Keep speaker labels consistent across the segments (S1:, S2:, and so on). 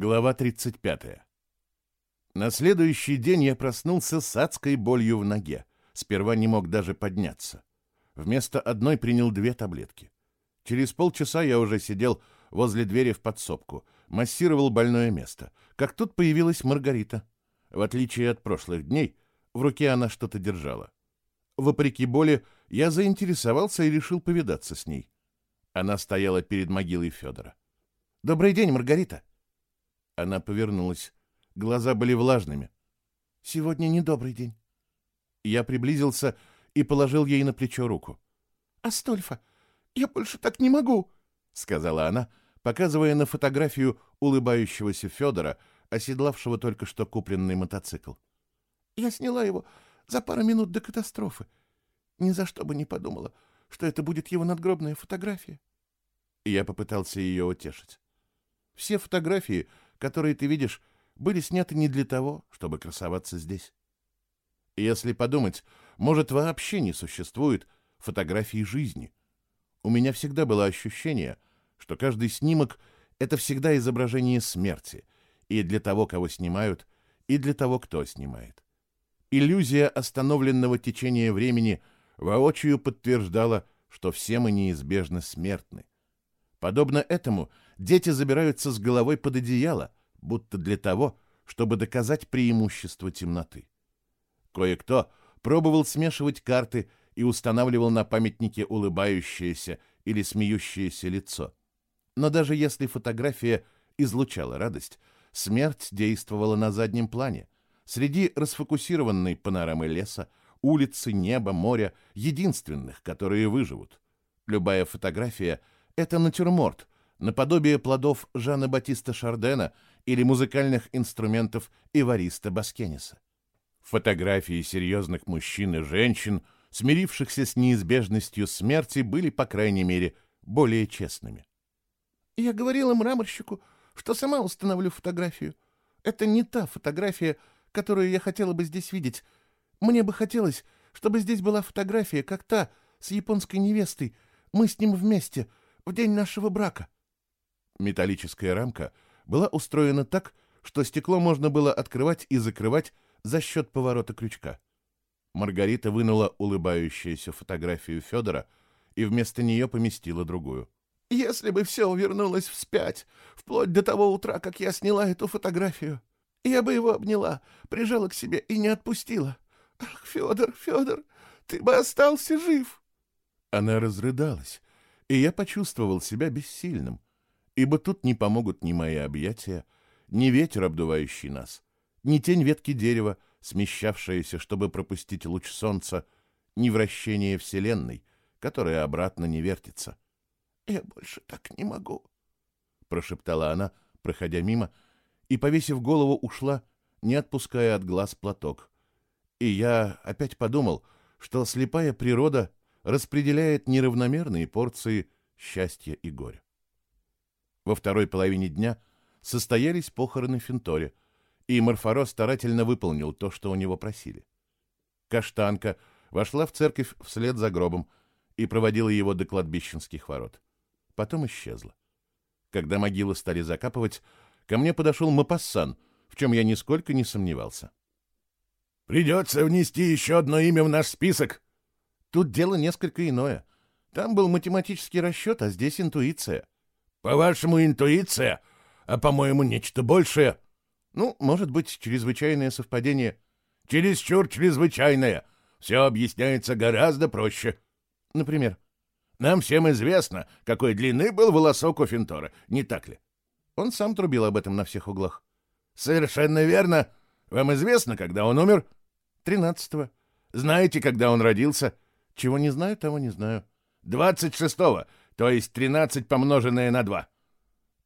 S1: Глава 35. На следующий день я проснулся с адской болью в ноге. Сперва не мог даже подняться. Вместо одной принял две таблетки. Через полчаса я уже сидел возле двери в подсобку, массировал больное место. Как тут появилась Маргарита. В отличие от прошлых дней, в руке она что-то держала. Вопреки боли, я заинтересовался и решил повидаться с ней. Она стояла перед могилой Федора. «Добрый день, Маргарита!» Она повернулась. Глаза были влажными. «Сегодня недобрый день». Я приблизился и положил ей на плечо руку. «Астольфа, я больше так не могу», — сказала она, показывая на фотографию улыбающегося Федора, оседлавшего только что купленный мотоцикл. «Я сняла его за пару минут до катастрофы. Ни за что бы не подумала, что это будет его надгробная фотография». Я попытался ее утешить. Все фотографии которые ты видишь, были сняты не для того, чтобы красоваться здесь. Если подумать, может, вообще не существует фотографии жизни. У меня всегда было ощущение, что каждый снимок — это всегда изображение смерти, и для того, кого снимают, и для того, кто снимает. Иллюзия остановленного течения времени воочию подтверждала, что все мы неизбежно смертны. Подобно этому дети забираются с головой под одеяло, будто для того, чтобы доказать преимущество темноты. Кое-кто пробовал смешивать карты и устанавливал на памятнике улыбающееся или смеющееся лицо. Но даже если фотография излучала радость, смерть действовала на заднем плане, среди расфокусированной панорамы леса, улицы, неба, моря, единственных, которые выживут. Любая фотография — это натюрморт, наподобие плодов Жана Батиста Шардена или музыкальных инструментов Ивариста Баскениса. Фотографии серьезных мужчин и женщин, смирившихся с неизбежностью смерти, были, по крайней мере, более честными. «Я говорила мраморщику, что сама установлю фотографию. Это не та фотография, которую я хотела бы здесь видеть. Мне бы хотелось, чтобы здесь была фотография, как та, с японской невестой. Мы с ним вместе, в день нашего брака». Металлическая рамка была устроена так, что стекло можно было открывать и закрывать за счет поворота крючка. Маргарита вынула улыбающуюся фотографию Федора и вместо нее поместила другую. «Если бы все вернулось вспять, вплоть до того утра, как я сняла эту фотографию, я бы его обняла, прижала к себе и не отпустила. Ах, Федор, Федор, ты бы остался жив!» Она разрыдалась, и я почувствовал себя бессильным ибо тут не помогут ни мои объятия, ни ветер, обдувающий нас, ни тень ветки дерева, смещавшаяся, чтобы пропустить луч солнца, ни вращение Вселенной, которая обратно не вертится. «Я больше так не могу», — прошептала она, проходя мимо, и, повесив голову, ушла, не отпуская от глаз платок. И я опять подумал, что слепая природа распределяет неравномерные порции счастья и горя. Во второй половине дня состоялись похороны Финторе, и Марфаро старательно выполнил то, что у него просили. Каштанка вошла в церковь вслед за гробом и проводила его до кладбищенских ворот. Потом исчезла. Когда могилы стали закапывать, ко мне подошел Мапассан, в чем я нисколько не сомневался.
S2: «Придется внести еще одно имя в наш список».
S1: Тут дело несколько иное. Там был математический расчет, а здесь интуиция.
S2: По-вашему, интуиция, а, по-моему, нечто большее.
S1: Ну, может быть, чрезвычайное совпадение.
S2: Чересчур чрезвычайное. Все объясняется гораздо проще.
S1: Например?
S2: Нам всем известно, какой длины был волосок у Финтора, не так ли?
S1: Он сам трубил об этом на всех углах.
S2: Совершенно верно. Вам известно, когда он умер?
S1: Тринадцатого.
S2: Знаете, когда он родился?
S1: Чего не знаю, того не знаю.
S2: Двадцать шестого то есть 13 помноженное на 2.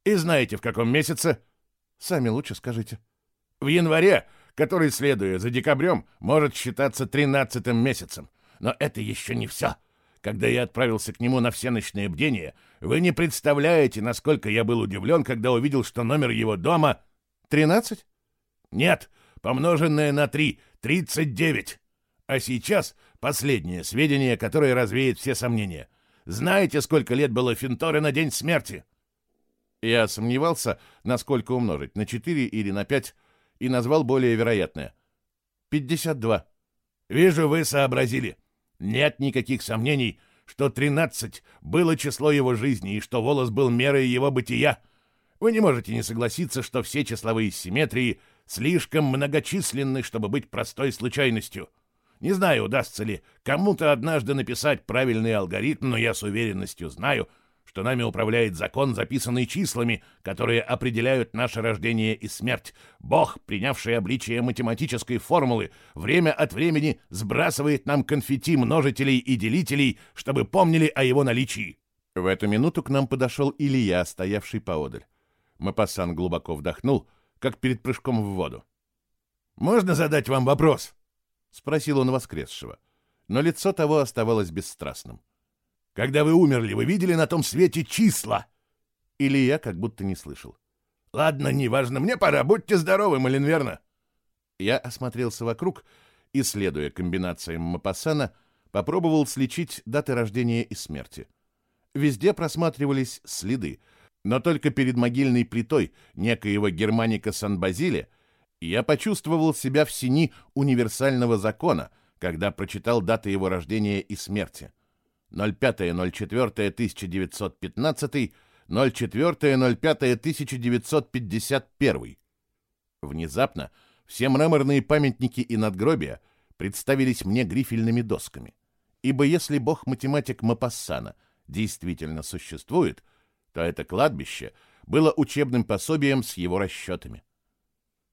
S2: И знаете, в каком месяце?
S1: Сами лучше скажите.
S2: В январе, который, следуя за декабрем, может считаться 13 месяцем. Но это еще не все. Когда я отправился к нему на всеночное бдение, вы не представляете, насколько я был удивлен, когда увидел, что номер его дома...
S1: 13?
S2: Нет, помноженное на 3, 39. А сейчас последнее сведение, которое развеет все сомнения — знаете, сколько лет было Финторе на день смерти?
S1: Я сомневался, насколько умножить, на 4 или на 5, и назвал более вероятное. 52.
S2: Вижу, вы сообразили. Нет никаких сомнений, что 13 было число его жизни и что волос был мерой его бытия. Вы не можете не согласиться, что все числовые симметрии слишком многочисленны, чтобы быть простой случайностью. Не знаю, удастся ли кому-то однажды написать правильный алгоритм, но я с уверенностью знаю, что нами управляет закон, записанный числами, которые определяют наше рождение и смерть. Бог, принявший обличие математической формулы, время от времени сбрасывает нам конфетти множителей и делителей, чтобы помнили о его наличии.
S1: В эту минуту к нам подошел Илья, стоявший поодаль. Мапасан глубоко вдохнул, как перед прыжком в воду.
S2: «Можно задать вам вопрос?»
S1: — спросил он воскресшего. Но лицо того оставалось бесстрастным.
S2: «Когда вы умерли, вы видели на том свете числа?»
S1: Или я как будто не слышал.
S2: «Ладно, неважно, мне пора. Будьте здоровы, Малин, верно?»
S1: Я осмотрелся вокруг и, следуя комбинациям Мапасана, попробовал сличить даты рождения и смерти. Везде просматривались следы — но только перед могильной плитой некоего Германика Сан-Базиле я почувствовал себя в сини универсального закона, когда прочитал даты его рождения и смерти. 05.04.1915, 04.05.1951. Внезапно все мраморные памятники и надгробия представились мне грифельными досками. Ибо если бог-математик Мапассана действительно существует — то это кладбище было учебным пособием с его расчетами.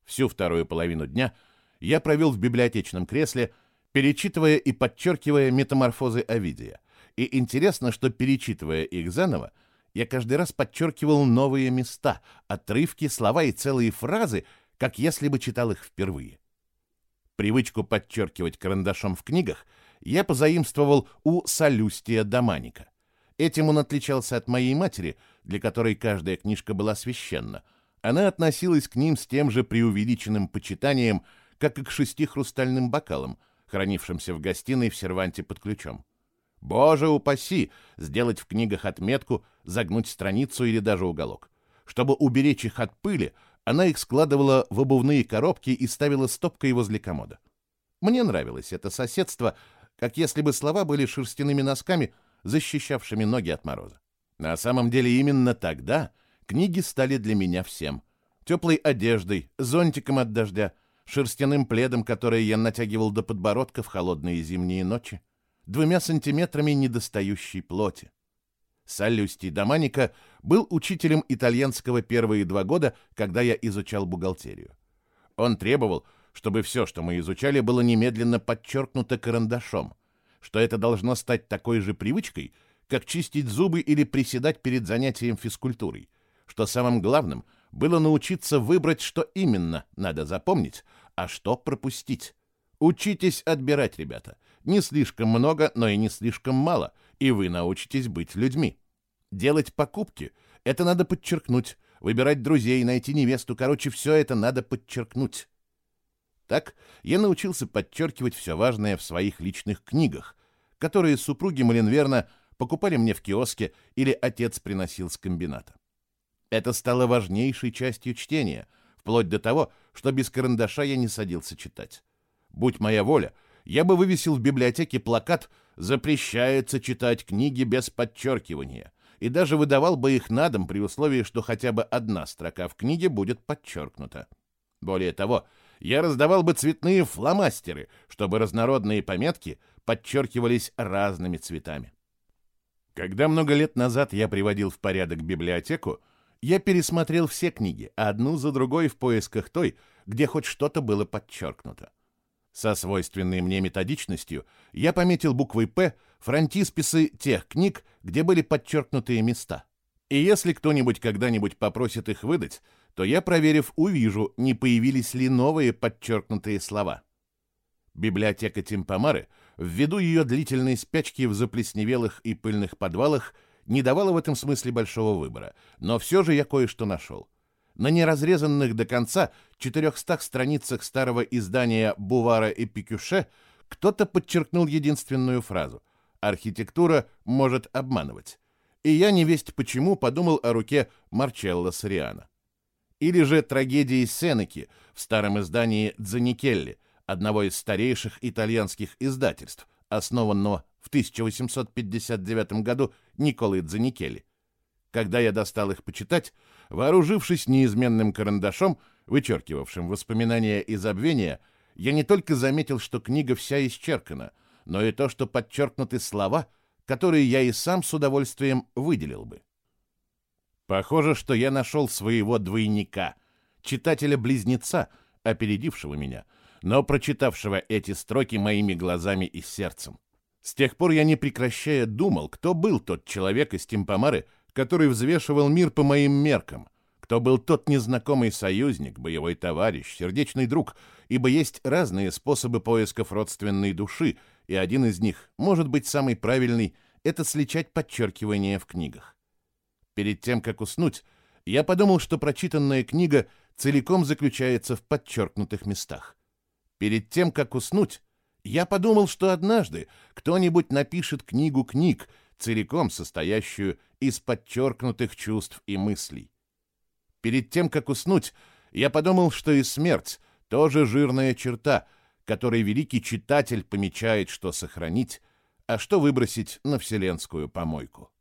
S1: Всю вторую половину дня я провел в библиотечном кресле, перечитывая и подчеркивая метаморфозы Овидия. И интересно, что, перечитывая их заново, я каждый раз подчеркивал новые места, отрывки, слова и целые фразы, как если бы читал их впервые. Привычку подчеркивать карандашом в книгах я позаимствовал у Солюстия Доманика. Этим он отличался от моей матери, для которой каждая книжка была священна. Она относилась к ним с тем же преувеличенным почитанием, как и к шести хрустальным бокалам, хранившимся в гостиной в серванте под ключом. Боже упаси, сделать в книгах отметку, загнуть страницу или даже уголок. Чтобы уберечь их от пыли, она их складывала в обувные коробки и ставила стопкой возле комода. Мне нравилось это соседство, как если бы слова были шерстяными носками — защищавшими ноги от мороза. На самом деле именно тогда книги стали для меня всем. Теплой одеждой, зонтиком от дождя, шерстяным пледом, который я натягивал до подбородка в холодные зимние ночи, двумя сантиметрами недостающей плоти. Салюстий Доманика был учителем итальянского первые два года, когда я изучал бухгалтерию. Он требовал, чтобы все, что мы изучали, было немедленно подчеркнуто карандашом, что это должно стать такой же привычкой, как чистить зубы или приседать перед занятием физкультурой, что самым главным было научиться выбрать, что именно надо запомнить, а что пропустить. Учитесь отбирать, ребята. Не слишком много, но и не слишком мало, и вы научитесь быть людьми. Делать покупки — это надо подчеркнуть. Выбирать друзей, найти невесту, короче, все это надо подчеркнуть. Так я научился подчеркивать все важное в своих личных книгах, которые супруги Малинверна покупали мне в киоске или отец приносил с комбината. Это стало важнейшей частью чтения, вплоть до того, что без карандаша я не садился читать. Будь моя воля, я бы вывесил в библиотеке плакат «Запрещается читать книги без подчеркивания» и даже выдавал бы их на дом при условии, что хотя бы одна строка в книге будет подчеркнута. Более того, я раздавал бы цветные фломастеры, чтобы разнородные пометки подчеркивались разными цветами. Когда много лет назад я приводил в порядок библиотеку, я пересмотрел все книги, одну за другой в поисках той, где хоть что-то было подчеркнуто. Со свойственной мне методичностью я пометил буквой «П» фронтисписы тех книг, где были подчеркнутые места. И если кто-нибудь когда-нибудь попросит их выдать, то я, проверив, увижу, не появились ли новые подчеркнутые слова. Библиотека Тимпомары, ввиду ее длительной спячки в заплесневелых и пыльных подвалах, не давала в этом смысле большого выбора, но все же я кое-что нашел. На неразрезанных до конца 400 страницах старого издания «Бувара и Пикюше» кто-то подчеркнул единственную фразу «Архитектура может обманывать». и я невесть почему подумал о руке Марчелло Сориана. Или же трагедии Сенеки в старом издании Дзаникелли, одного из старейших итальянских издательств, основанного в 1859 году Николой Дзаникелли. Когда я достал их почитать, вооружившись неизменным карандашом, вычеркивавшим воспоминания и забвения, я не только заметил, что книга вся исчеркана, но и то, что подчеркнуты слова, которые я и сам с удовольствием выделил бы. Похоже, что я нашел своего двойника, читателя-близнеца, опередившего меня, но прочитавшего эти строки моими глазами и сердцем. С тех пор я не прекращая думал, кто был тот человек из Тимпомары, который взвешивал мир по моим меркам, кто был тот незнакомый союзник, боевой товарищ, сердечный друг, ибо есть разные способы поисков родственной души, и один из них, может быть самый правильный, это сличать подчеркивания в книгах. Перед тем, как уснуть, я подумал, что прочитанная книга целиком заключается в подчеркнутых местах. Перед тем, как уснуть, я подумал, что однажды кто-нибудь напишет книгу книг, целиком состоящую из подчеркнутых чувств и мыслей. Перед тем, как уснуть, я подумал, что и смерть — тоже жирная черта, которой великий читатель помечает, что сохранить, а что выбросить на вселенскую помойку.